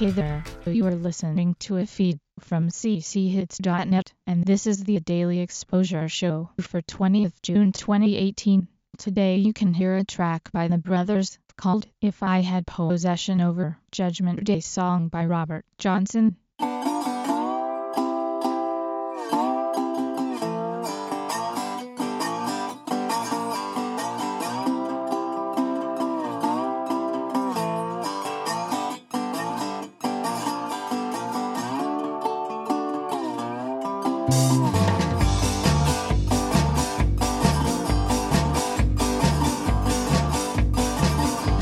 Hey there, you are listening to a feed from cchits.net, and this is the Daily Exposure Show for 20th June 2018. Today you can hear a track by the Brothers called If I Had Possession Over Judgment Day song by Robert Johnson.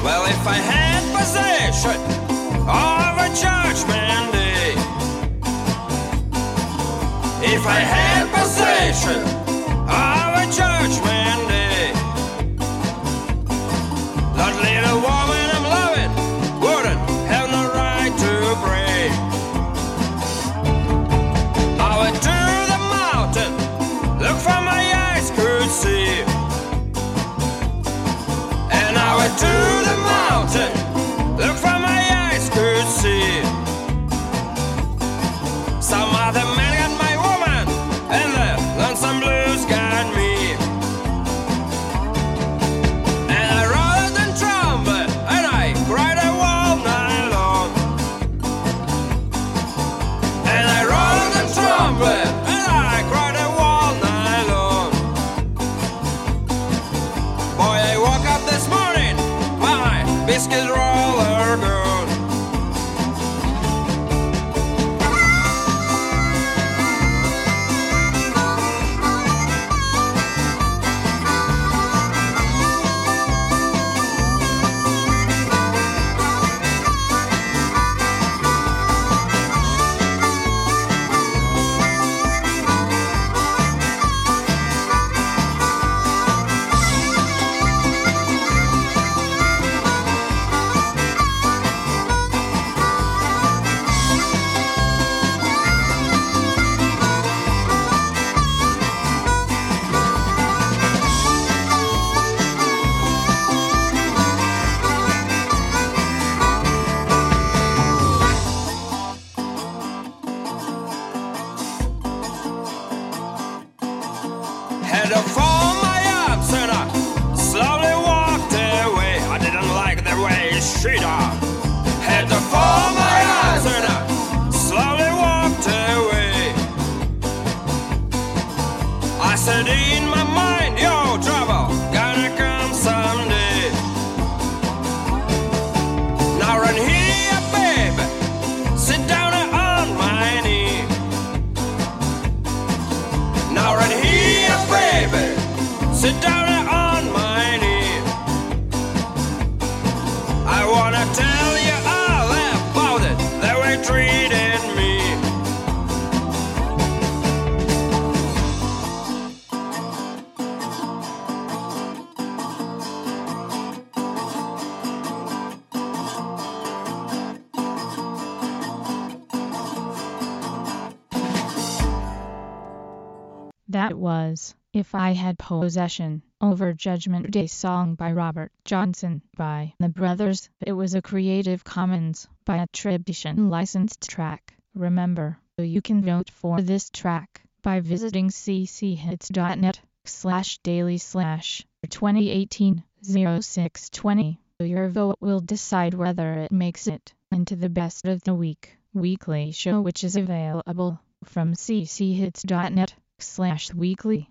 Well, if I had possession of a judgment day, if I had possession My arms and I slowly walked away. I didn't like the way she. Had to fall my arms and I slowly walked away. I said in my mind, yo, trouble gonna come someday. Sit down on my knee. I wanna tell you all about it, treated me. That was If I Had Possession over Judgment Day song by Robert Johnson by the Brothers. It was a Creative Commons by attribution licensed track. Remember, you can vote for this track by visiting cchits.net slash daily slash 2018 0620. Your vote will decide whether it makes it into the best of the week weekly show which is available from cchits.net slash weekly.